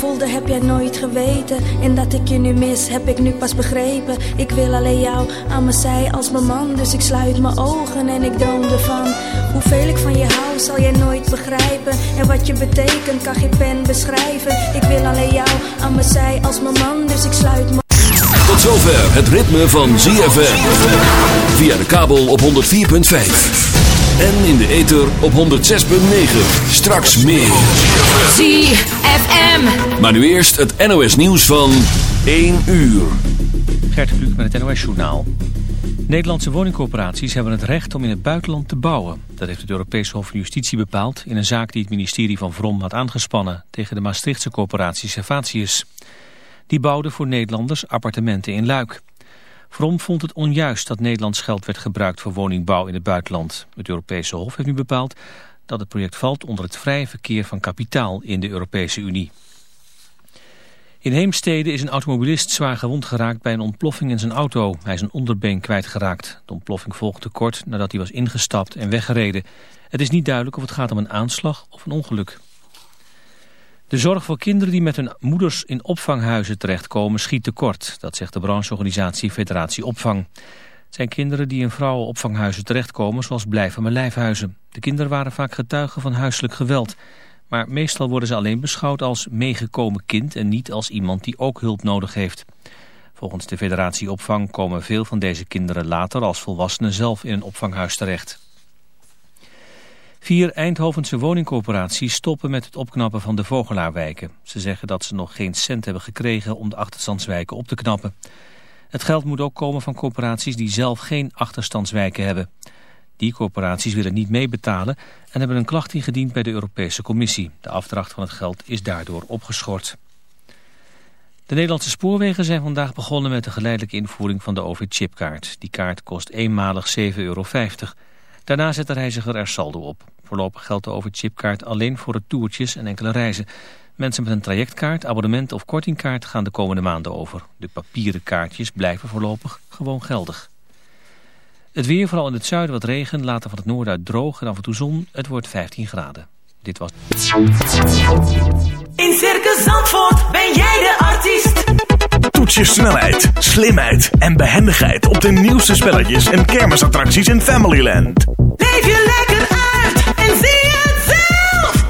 voelde heb jij nooit geweten En dat ik je nu mis heb ik nu pas begrepen Ik wil alleen jou aan mijn zij als mijn man Dus ik sluit mijn ogen en ik droom ervan Hoeveel ik van je hou zal jij nooit begrijpen En wat je betekent kan geen pen beschrijven Ik wil alleen jou aan mijn zij als mijn man Dus ik sluit mijn Tot zover het ritme van ZFM. Via de kabel op 104.5. En in de ether op 106.9. Straks meer. ZFM. Maar nu eerst het NOS nieuws van 1 uur. Gert Kluk met het NOS-journaal. Nederlandse woningcorporaties hebben het recht om in het buitenland te bouwen. Dat heeft het Europese Hof van Justitie bepaald... in een zaak die het ministerie van Vrom had aangespannen... tegen de Maastrichtse corporatie Servatius. Die bouwde voor Nederlanders appartementen in Luik. Vrom vond het onjuist dat Nederlands geld werd gebruikt voor woningbouw in het buitenland. Het Europese Hof heeft nu bepaald dat het project valt onder het vrije verkeer van kapitaal in de Europese Unie. In Heemstede is een automobilist zwaar gewond geraakt bij een ontploffing in zijn auto. Hij is een onderbeen kwijtgeraakt. De ontploffing volgde kort nadat hij was ingestapt en weggereden. Het is niet duidelijk of het gaat om een aanslag of een ongeluk. De zorg voor kinderen die met hun moeders in opvanghuizen terechtkomen schiet tekort. Dat zegt de brancheorganisatie Federatie Opvang. Zijn kinderen die in vrouwenopvanghuizen terechtkomen zoals blijven maar lijfhuizen. De kinderen waren vaak getuigen van huiselijk geweld. Maar meestal worden ze alleen beschouwd als meegekomen kind en niet als iemand die ook hulp nodig heeft. Volgens de federatie opvang komen veel van deze kinderen later als volwassenen zelf in een opvanghuis terecht. Vier Eindhovense woningcorporaties stoppen met het opknappen van de Vogelaarwijken. Ze zeggen dat ze nog geen cent hebben gekregen om de achterstandswijken op te knappen. Het geld moet ook komen van corporaties die zelf geen achterstandswijken hebben. Die corporaties willen niet meebetalen en hebben een klacht ingediend bij de Europese Commissie. De afdracht van het geld is daardoor opgeschort. De Nederlandse spoorwegen zijn vandaag begonnen met de geleidelijke invoering van de OV-chipkaart. Die kaart kost eenmalig 7,50 euro. Daarna zet de reiziger er saldo op. Voorlopig geldt de OV-chipkaart alleen voor retourtjes en enkele reizen. Mensen met een trajectkaart, abonnement of kortingkaart gaan de komende maanden over. De papieren kaartjes blijven voorlopig gewoon geldig. Het weer, vooral in het zuiden wat regen, later van het noorden uit droog en af en toe zon. Het wordt 15 graden. Dit was... In Circus Zandvoort ben jij de artiest. Toets je snelheid, slimheid en behendigheid op de nieuwste spelletjes en kermisattracties in Familyland. Leef je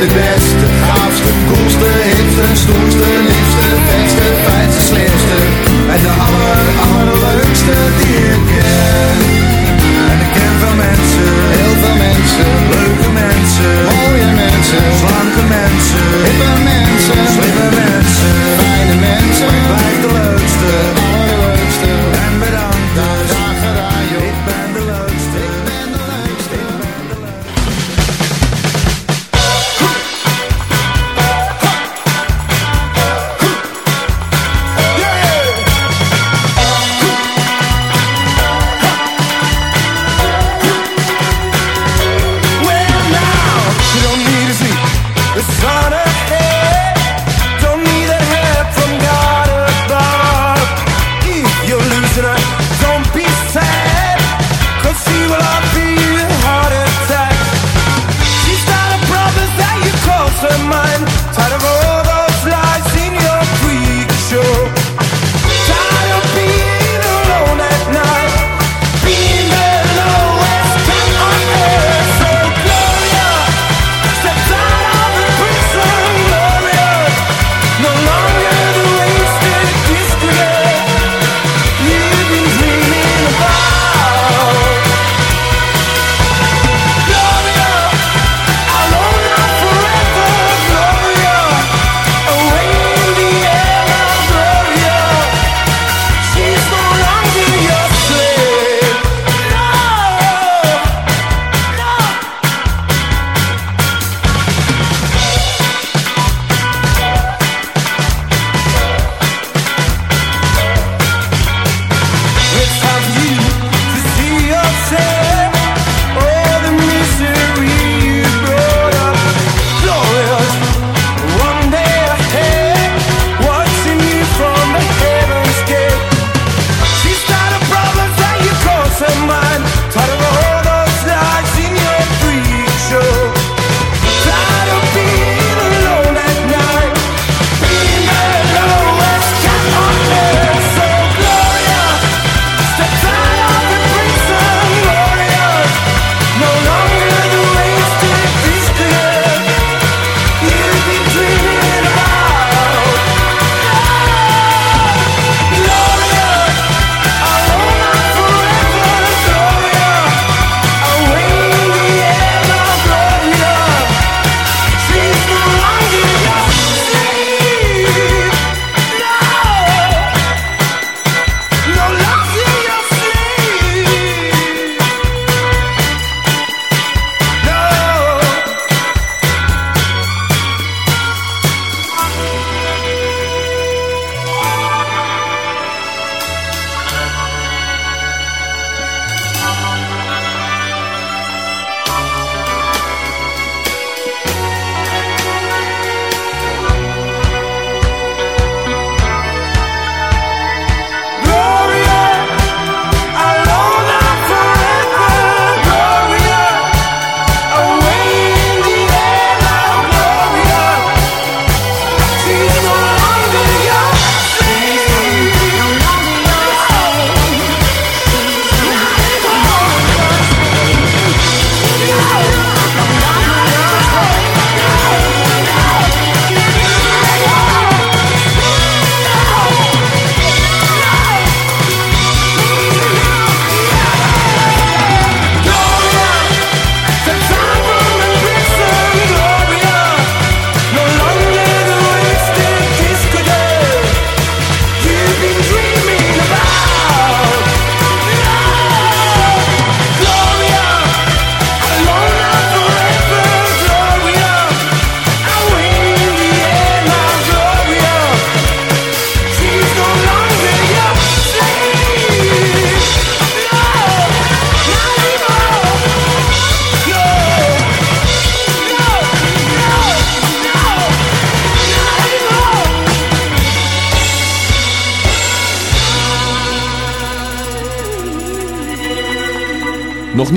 de beste, gaafste, koelste, hipste, stoerste, liefste, vetste, fijnste, slimste. En de aller, allerleukste die ik ken. En ik ken veel mensen, heel veel mensen, leuke mensen, mooie mensen, slanke mensen,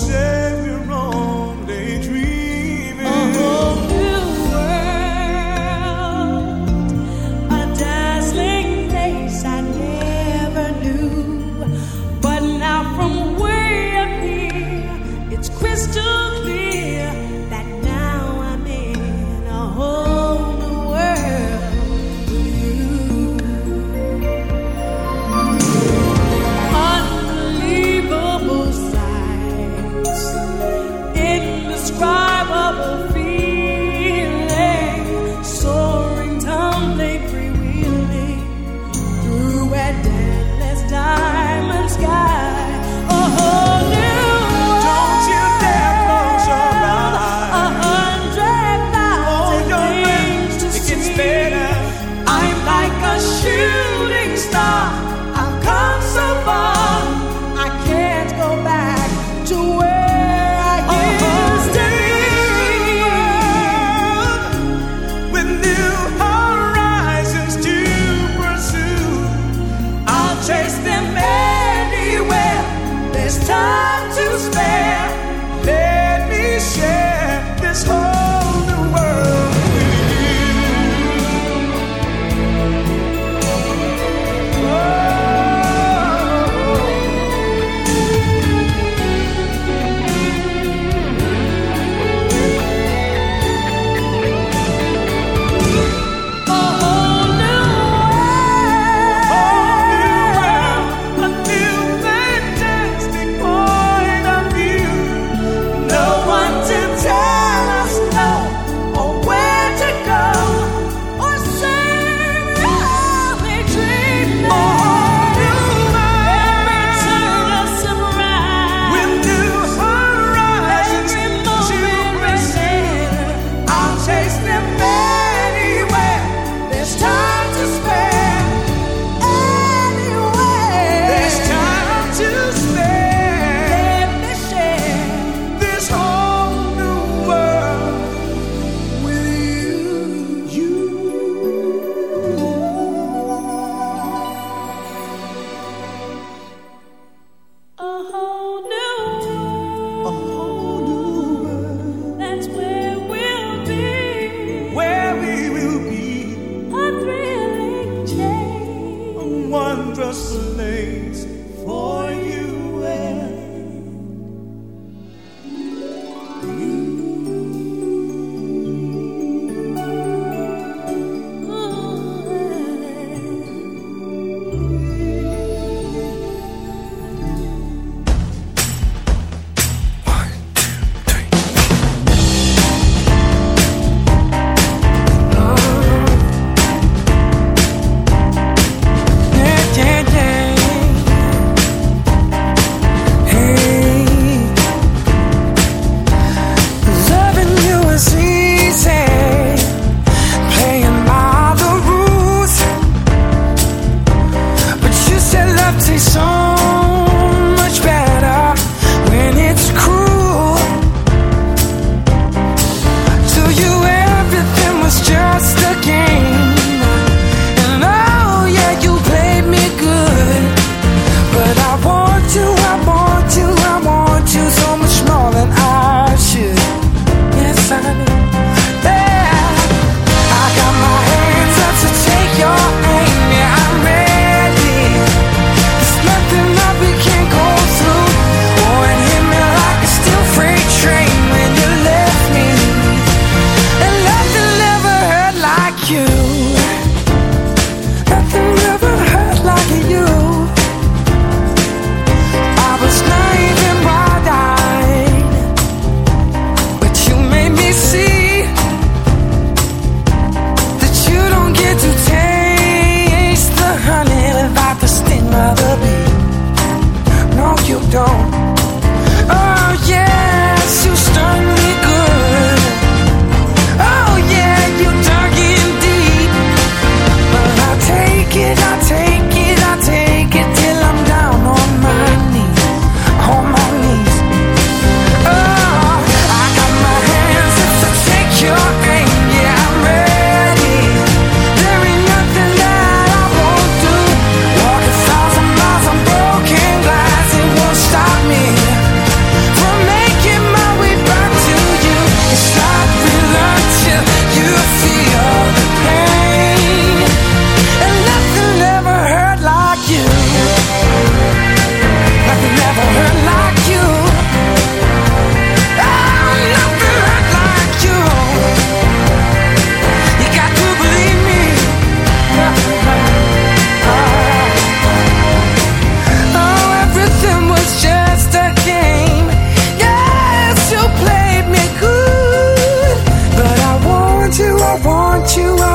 Yeah.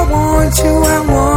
Want you, I want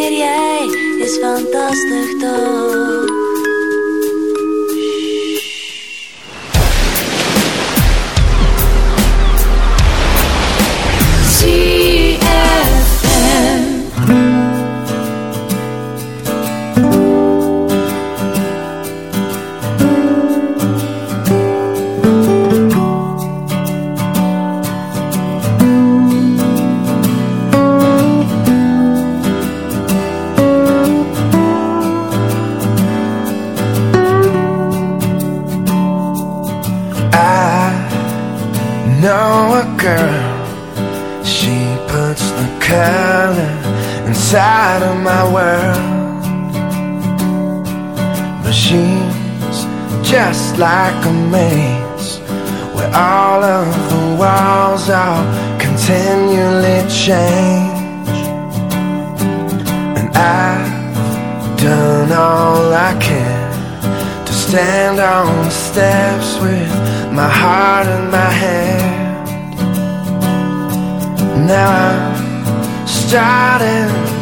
meer jij is fantastisch toch? Inside of my world. Machines just like a maze where all of the walls are continually change. And I've done all I can to stand on the steps with my heart in my hand. Now I'm starting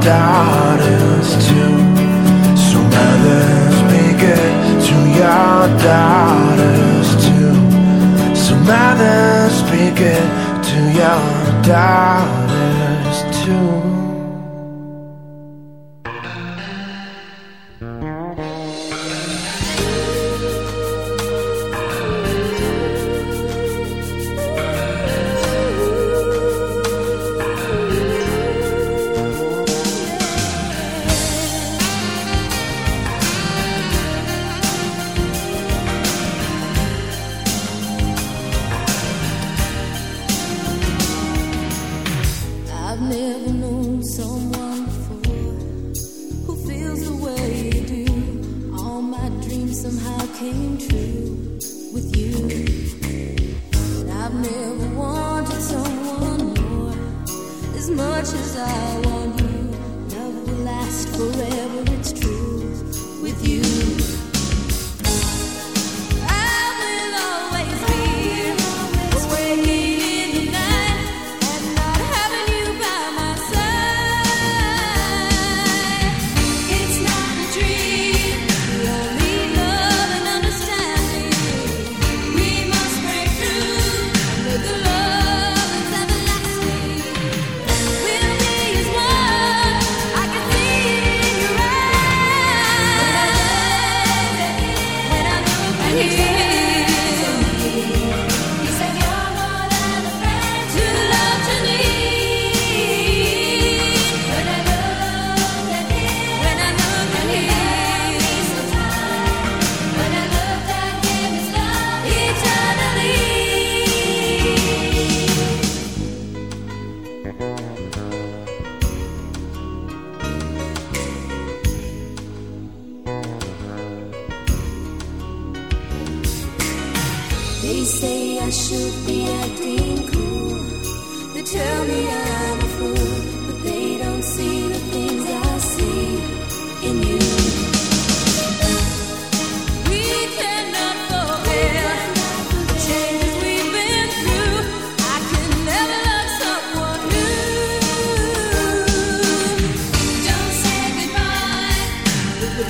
daughters too. So mothers, be good to your daughters too. So mothers, be good to your daughters too.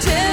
tell